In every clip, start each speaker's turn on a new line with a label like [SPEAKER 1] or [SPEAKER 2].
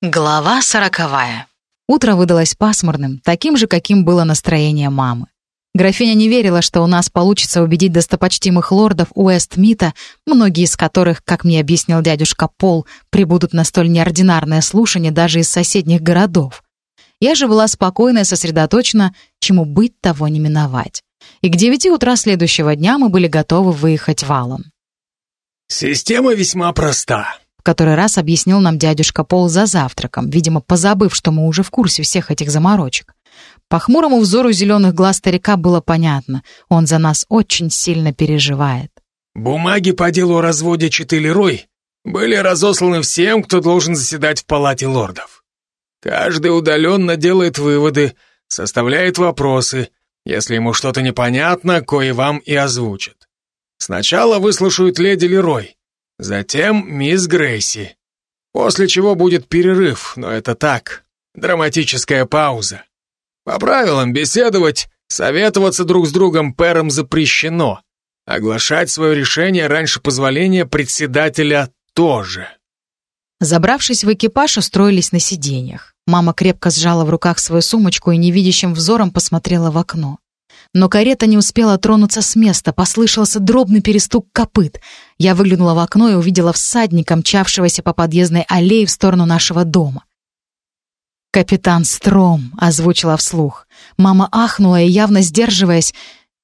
[SPEAKER 1] Глава сороковая. Утро выдалось пасмурным, таким же, каким было настроение мамы. Графиня не верила, что у нас получится убедить достопочтимых лордов Уэстмита, многие из которых, как мне объяснил дядюшка Пол, прибудут на столь неординарное слушание даже из соседних городов. Я же была спокойна и сосредоточена, чему быть, того не миновать. И к девяти утра следующего дня мы были готовы выехать валом.
[SPEAKER 2] «Система весьма проста»,
[SPEAKER 1] который раз объяснил нам дядюшка Пол за завтраком, видимо, позабыв, что мы уже в курсе всех этих заморочек. По хмурому взору зеленых глаз старика было понятно, он за нас очень сильно переживает.
[SPEAKER 2] «Бумаги по делу о разводе Читылерой были разосланы всем, кто должен заседать в палате лордов. Каждый удаленно делает выводы, составляет вопросы. Если ему что-то непонятно, кое вам и озвучат. Сначала выслушают леди Лерой, Затем мисс Грейси. После чего будет перерыв, но это так, драматическая пауза. По правилам беседовать, советоваться друг с другом пэром запрещено. Оглашать свое решение раньше позволения председателя тоже.
[SPEAKER 1] Забравшись в экипаж, устроились на сиденьях. Мама крепко сжала в руках свою сумочку и невидящим взором посмотрела в окно. Но карета не успела тронуться с места, послышался дробный перестук копыт. Я выглянула в окно и увидела всадника, мчавшегося по подъездной аллее в сторону нашего дома. «Капитан Стром», — озвучила вслух. Мама ахнула и, явно сдерживаясь,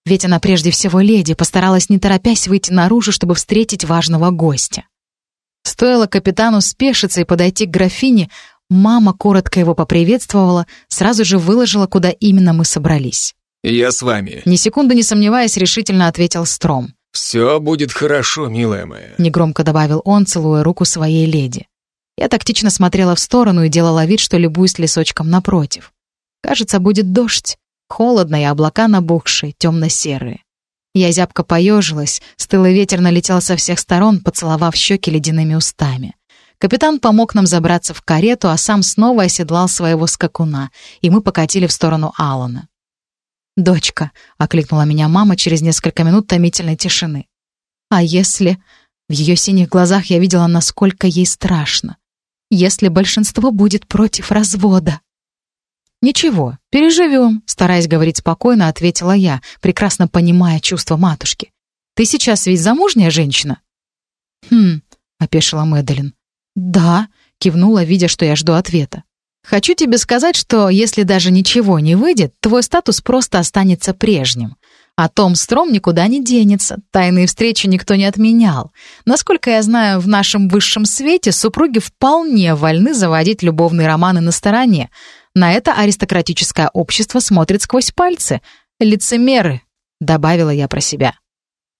[SPEAKER 1] ведь она прежде всего леди, постаралась не торопясь выйти наружу, чтобы встретить важного гостя. Стоило капитану спешиться и подойти к графине, мама коротко его поприветствовала, сразу же выложила, куда именно мы собрались.
[SPEAKER 2] «Я с вами», —
[SPEAKER 1] ни секунды не сомневаясь, решительно ответил Стром.
[SPEAKER 2] «Все будет хорошо, милая моя», —
[SPEAKER 1] негромко добавил он, целуя руку своей леди. Я тактично смотрела в сторону и делала вид, что любуюсь лесочком напротив. Кажется, будет дождь. Холодно и облака набухшие, темно-серые. Я зябко поежилась, стылый ветер налетел со всех сторон, поцеловав щеки ледяными устами. Капитан помог нам забраться в карету, а сам снова оседлал своего скакуна, и мы покатили в сторону Алана. «Дочка», — окликнула меня мама через несколько минут томительной тишины. «А если...» В ее синих глазах я видела, насколько ей страшно. «Если большинство будет против развода?» «Ничего, переживем», — стараясь говорить спокойно, ответила я, прекрасно понимая чувства матушки. «Ты сейчас ведь замужняя женщина?» «Хм», — опешила Мэдалин. «Да», — кивнула, видя, что я жду ответа. Хочу тебе сказать, что если даже ничего не выйдет, твой статус просто останется прежним. А Том Стром никуда не денется, тайные встречи никто не отменял. Насколько я знаю, в нашем высшем свете супруги вполне вольны заводить любовные романы на стороне. На это аристократическое общество смотрит сквозь пальцы. Лицемеры, добавила я про себя.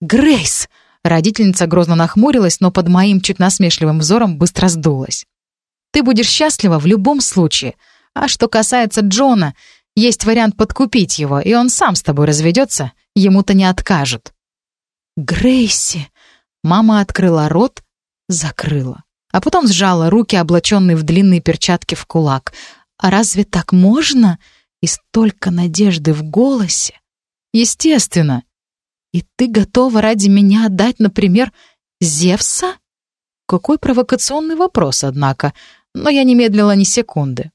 [SPEAKER 1] Грейс! Родительница грозно нахмурилась, но под моим чуть насмешливым взором быстро сдулась. Ты будешь счастлива в любом случае. А что касается Джона, есть вариант подкупить его, и он сам с тобой разведется, ему-то не откажут». «Грейси!» Мама открыла рот, закрыла, а потом сжала руки, облаченные в длинные перчатки в кулак. «А разве так можно?» И столько надежды в голосе. «Естественно!» «И ты готова ради меня отдать, например, Зевса?» Какой провокационный вопрос, однако но я не медлила ни секунды.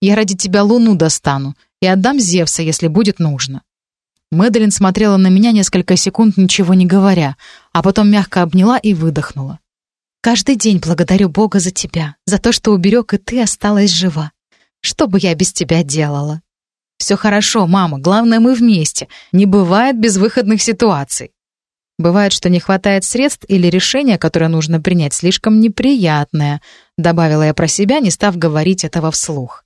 [SPEAKER 1] Я ради тебя луну достану и отдам Зевса, если будет нужно». Мэдалин смотрела на меня несколько секунд, ничего не говоря, а потом мягко обняла и выдохнула. «Каждый день благодарю Бога за тебя, за то, что уберег, и ты осталась жива. Что бы я без тебя делала?» «Все хорошо, мама, главное, мы вместе. Не бывает безвыходных ситуаций». Бывает, что не хватает средств или решение, которое нужно принять, слишком неприятное, добавила я про себя, не став говорить этого вслух.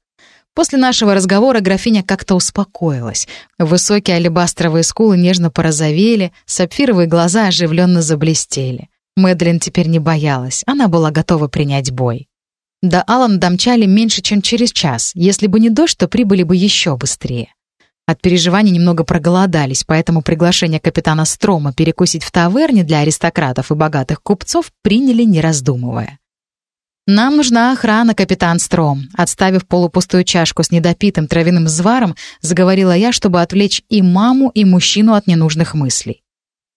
[SPEAKER 1] После нашего разговора графиня как-то успокоилась. Высокие алебастровые скулы нежно порозовели, сапфировые глаза оживленно заблестели. Мэдлин теперь не боялась, она была готова принять бой. До Алан домчали меньше, чем через час. Если бы не дождь, то прибыли бы еще быстрее. От переживаний немного проголодались, поэтому приглашение капитана Строма перекусить в таверне для аристократов и богатых купцов приняли, не раздумывая. «Нам нужна охрана, капитан Стром», отставив полупустую чашку с недопитым травяным зваром, заговорила я, чтобы отвлечь и маму, и мужчину от ненужных мыслей.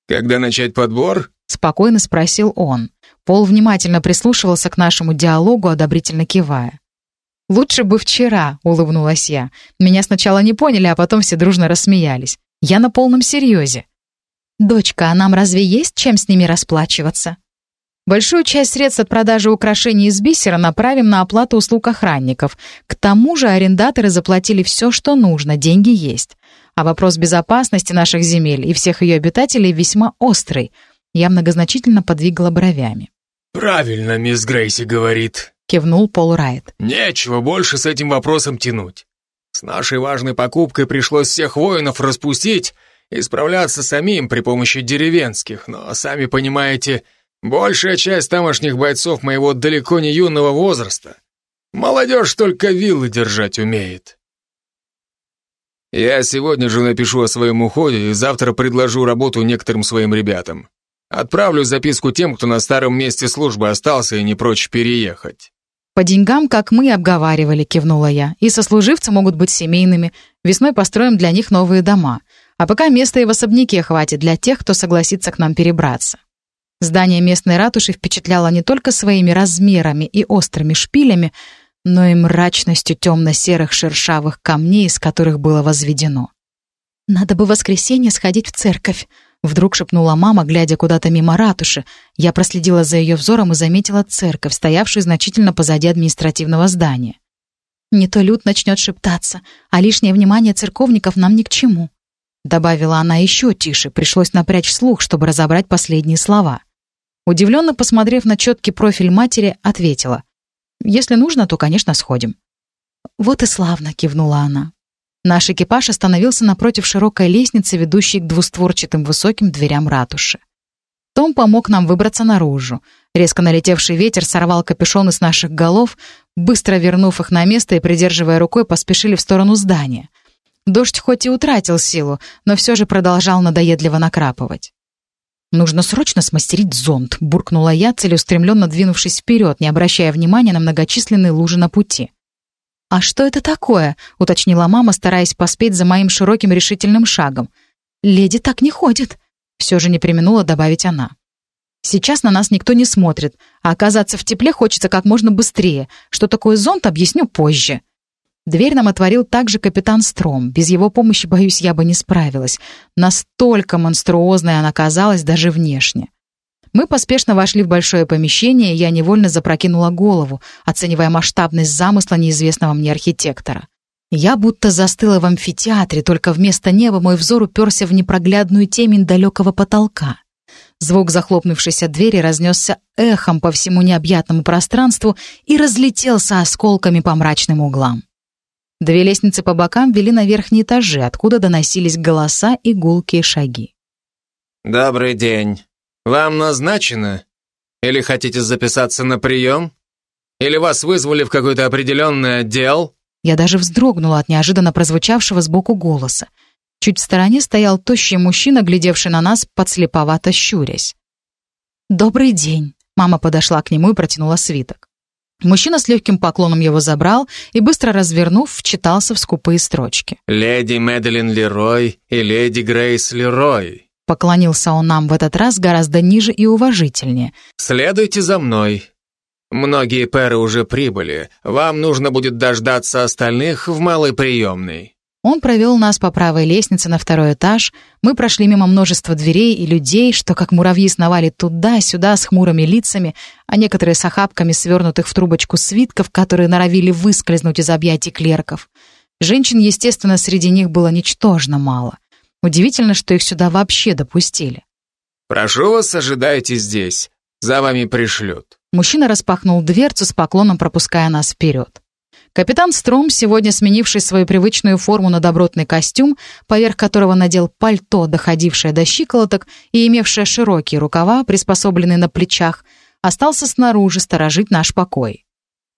[SPEAKER 2] «Когда начать подбор?»
[SPEAKER 1] — спокойно спросил он. Пол внимательно прислушивался к нашему диалогу, одобрительно кивая. «Лучше бы вчера», — улыбнулась я. Меня сначала не поняли, а потом все дружно рассмеялись. Я на полном серьезе. «Дочка, а нам разве есть чем с ними расплачиваться?» Большую часть средств от продажи украшений из бисера направим на оплату услуг охранников. К тому же арендаторы заплатили все, что нужно, деньги есть. А вопрос безопасности наших земель и всех ее обитателей весьма острый. Я многозначительно подвигала бровями.
[SPEAKER 2] «Правильно, мисс Грейси говорит», —
[SPEAKER 1] кивнул Пол Райт.
[SPEAKER 2] «Нечего больше с этим вопросом тянуть. С нашей важной покупкой пришлось всех воинов распустить и справляться самим при помощи деревенских, но, сами понимаете, большая часть тамошних бойцов моего далеко не юного возраста. Молодежь только виллы держать умеет». Я сегодня же напишу о своем уходе и завтра предложу работу некоторым своим ребятам. Отправлю записку тем, кто на старом месте службы остался и не прочь переехать.
[SPEAKER 1] «По деньгам, как мы обговаривали», — кивнула я. «И сослуживцы могут быть семейными. Весной построим для них новые дома. А пока места и в особняке хватит для тех, кто согласится к нам перебраться». Здание местной ратуши впечатляло не только своими размерами и острыми шпилями, но и мрачностью темно-серых шершавых камней, из которых было возведено. «Надо бы в воскресенье сходить в церковь», — вдруг шепнула мама, глядя куда-то мимо ратуши. Я проследила за ее взором и заметила церковь, стоявшую значительно позади административного здания. «Не то люд начнет шептаться, а лишнее внимание церковников нам ни к чему», — добавила она еще тише, пришлось напрячь слух, чтобы разобрать последние слова. Удивленно посмотрев на четкий профиль матери, ответила — если нужно, то, конечно, сходим». «Вот и славно», — кивнула она. Наш экипаж остановился напротив широкой лестницы, ведущей к двустворчатым высоким дверям ратуши. Том помог нам выбраться наружу. Резко налетевший ветер сорвал капюшоны с наших голов, быстро вернув их на место и придерживая рукой, поспешили в сторону здания. Дождь хоть и утратил силу, но все же продолжал надоедливо накрапывать. «Нужно срочно смастерить зонт», — буркнула я, целеустремленно двинувшись вперед, не обращая внимания на многочисленные лужи на пути. «А что это такое?» — уточнила мама, стараясь поспеть за моим широким решительным шагом. «Леди так не ходит», — все же не применула добавить она. «Сейчас на нас никто не смотрит, а оказаться в тепле хочется как можно быстрее. Что такое зонт, объясню позже». Дверь нам отворил также капитан Стром. Без его помощи, боюсь, я бы не справилась. Настолько монструозной она казалась даже внешне. Мы поспешно вошли в большое помещение, и я невольно запрокинула голову, оценивая масштабность замысла неизвестного мне архитектора. Я будто застыла в амфитеатре, только вместо неба мой взор уперся в непроглядную темень далекого потолка. Звук захлопнувшейся двери разнесся эхом по всему необъятному пространству и разлетелся осколками по мрачным углам. Две лестницы по бокам вели на верхние этажи, откуда доносились голоса и гулкие шаги.
[SPEAKER 2] «Добрый день. Вам назначено? Или хотите записаться на прием? Или вас вызвали в какой-то определенный отдел?»
[SPEAKER 1] Я даже вздрогнула от неожиданно прозвучавшего сбоку голоса. Чуть в стороне стоял тощий мужчина, глядевший на нас, подслеповато щурясь. «Добрый день!» Мама подошла к нему и протянула свиток. Мужчина с легким поклоном его забрал и, быстро развернув, вчитался в скупые строчки.
[SPEAKER 2] «Леди Мэдалин Лерой и леди Грейс Лерой».
[SPEAKER 1] Поклонился он нам в этот раз гораздо ниже и уважительнее.
[SPEAKER 2] «Следуйте за мной. Многие пэры уже прибыли. Вам нужно будет дождаться остальных в малой приемной».
[SPEAKER 1] Он провел нас по правой лестнице на второй этаж. Мы прошли мимо множества дверей и людей, что как муравьи сновали туда-сюда с хмурыми лицами, а некоторые с охапками свернутых в трубочку свитков, которые норовили выскользнуть из объятий клерков. Женщин, естественно, среди них было ничтожно мало. Удивительно, что их сюда вообще допустили.
[SPEAKER 2] «Прошу вас, ожидайте здесь. За вами пришлют».
[SPEAKER 1] Мужчина распахнул дверцу с поклоном, пропуская нас вперед. Капитан Стром, сегодня сменивший свою привычную форму на добротный костюм, поверх которого надел пальто, доходившее до щиколоток и имевшее широкие рукава, приспособленные на плечах, остался снаружи сторожить наш покой.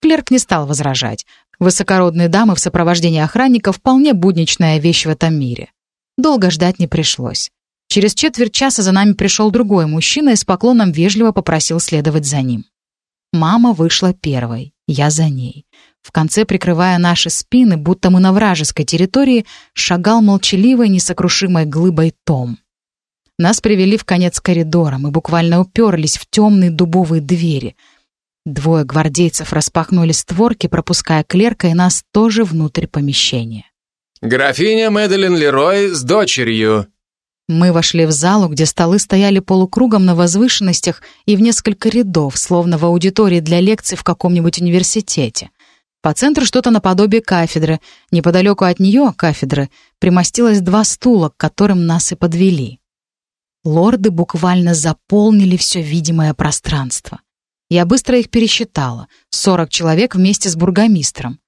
[SPEAKER 1] Клерк не стал возражать. Высокородные дамы в сопровождении охранника вполне будничная вещь в этом мире. Долго ждать не пришлось. Через четверть часа за нами пришел другой мужчина и с поклоном вежливо попросил следовать за ним. Мама вышла первой, я за ней. В конце, прикрывая наши спины, будто мы на вражеской территории, шагал молчаливой, несокрушимой глыбой Том. Нас привели в конец коридора, мы буквально уперлись в темные дубовые двери. Двое гвардейцев распахнули створки, пропуская клерка и нас тоже внутрь помещения.
[SPEAKER 2] «Графиня Мэдалин Лерой с дочерью».
[SPEAKER 1] Мы вошли в залу, где столы стояли полукругом на возвышенностях и в несколько рядов, словно в аудитории для лекций в каком-нибудь университете. По центру что-то наподобие кафедры. Неподалеку от нее, кафедры, примостилось два стула, к которым нас и подвели. Лорды буквально заполнили все видимое пространство. Я быстро их пересчитала. Сорок человек вместе с бургомистром.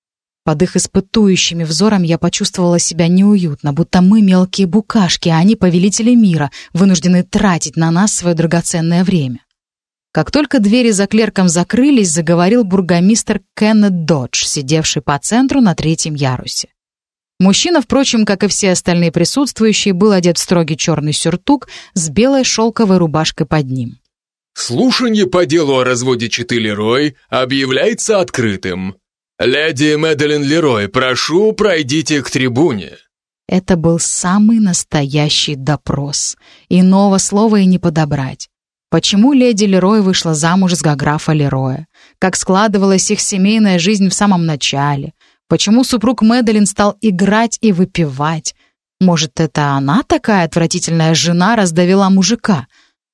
[SPEAKER 1] Под их испытующими взором я почувствовала себя неуютно, будто мы мелкие букашки, а они повелители мира, вынуждены тратить на нас свое драгоценное время. Как только двери за клерком закрылись, заговорил бургомистр Кеннет Додж, сидевший по центру на третьем ярусе. Мужчина, впрочем, как и все остальные присутствующие, был одет в строгий черный сюртук с белой шелковой рубашкой под ним.
[SPEAKER 2] «Слушание по делу о разводе Читы Лерой объявляется открытым. Леди Мэдалин Лерой, прошу, пройдите к трибуне».
[SPEAKER 1] Это был самый настоящий допрос. Иного слова и не подобрать. Почему леди Лерой вышла замуж за графа Лероя? Как складывалась их семейная жизнь в самом начале? Почему супруг Мэдалин стал играть и выпивать? Может, это она такая отвратительная жена раздавила мужика?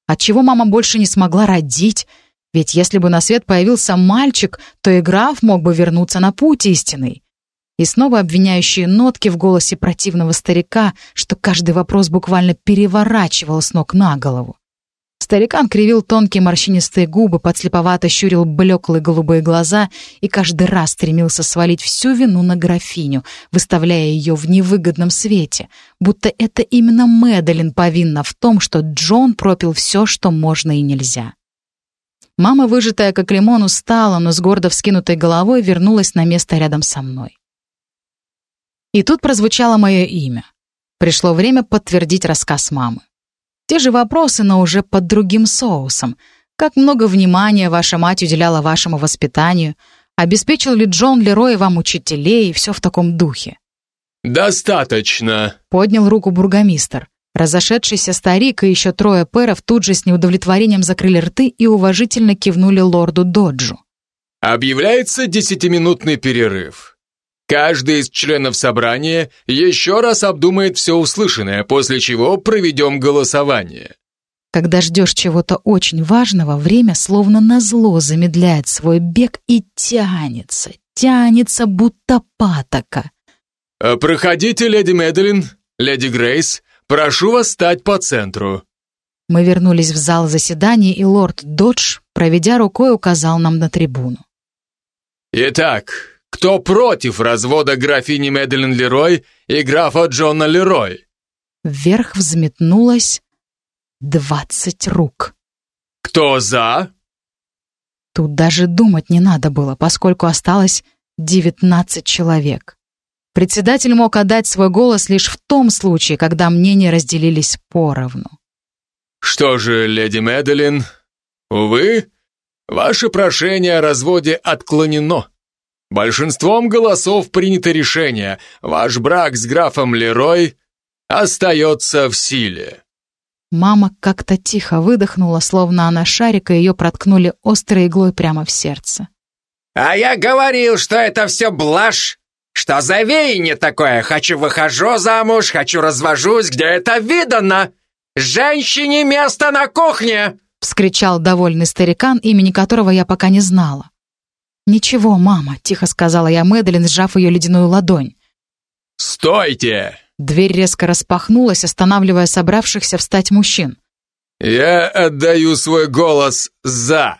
[SPEAKER 1] Отчего мама больше не смогла родить? Ведь если бы на свет появился мальчик, то и граф мог бы вернуться на путь истинный. И снова обвиняющие нотки в голосе противного старика, что каждый вопрос буквально переворачивал с ног на голову. Старикан кривил тонкие морщинистые губы, подслеповато щурил блеклые голубые глаза и каждый раз стремился свалить всю вину на графиню, выставляя ее в невыгодном свете, будто это именно Мэдалин повинна в том, что Джон пропил все, что можно и нельзя. Мама, выжатая как лимон, устала, но с гордо вскинутой головой вернулась на место рядом со мной. И тут прозвучало мое имя. Пришло время подтвердить рассказ мамы. Те же вопросы, но уже под другим соусом. Как много внимания ваша мать уделяла вашему воспитанию? Обеспечил ли Джон Лерой вам учителей и все в таком духе?
[SPEAKER 2] «Достаточно», —
[SPEAKER 1] поднял руку бургомистр. Разошедшийся старик и еще трое пэров тут же с неудовлетворением закрыли рты и уважительно кивнули лорду Доджу.
[SPEAKER 2] «Объявляется десятиминутный перерыв. Каждый из членов собрания еще раз обдумает все услышанное, после чего проведем голосование.
[SPEAKER 1] Когда ждешь чего-то очень важного, время словно назло замедляет свой бег и тянется, тянется, будто патока.
[SPEAKER 2] Э, «Проходите, леди Медлин, леди Грейс, прошу вас стать по центру».
[SPEAKER 1] Мы вернулись в зал заседаний, и лорд Додж, проведя рукой, указал нам на трибуну.
[SPEAKER 2] «Итак, кто против развода графини Медлен Лерой и графа Джона Лерой?
[SPEAKER 1] Вверх взметнулось двадцать рук.
[SPEAKER 2] Кто за?
[SPEAKER 1] Тут даже думать не надо было, поскольку осталось девятнадцать человек. Председатель мог отдать свой голос лишь в том случае, когда мнения разделились поровну.
[SPEAKER 2] «Что же, леди Медлин, увы, ваше прошение о разводе отклонено. Большинством голосов принято решение. Ваш брак с графом Лерой остается в силе.
[SPEAKER 1] Мама как-то тихо выдохнула, словно она шарика, ее проткнули острой иглой прямо в сердце.
[SPEAKER 3] «А я говорил, что это все блажь! Что за веяние такое? Хочу выхожу замуж, хочу развожусь, где это видано? Женщине место на кухне!»
[SPEAKER 1] — вскричал довольный старикан, имени которого я пока не знала. «Ничего, мама», — тихо сказала я Мэдалин, сжав ее ледяную ладонь.
[SPEAKER 2] «Стойте!»
[SPEAKER 1] Дверь резко распахнулась, останавливая собравшихся встать мужчин.
[SPEAKER 2] «Я отдаю свой голос «за».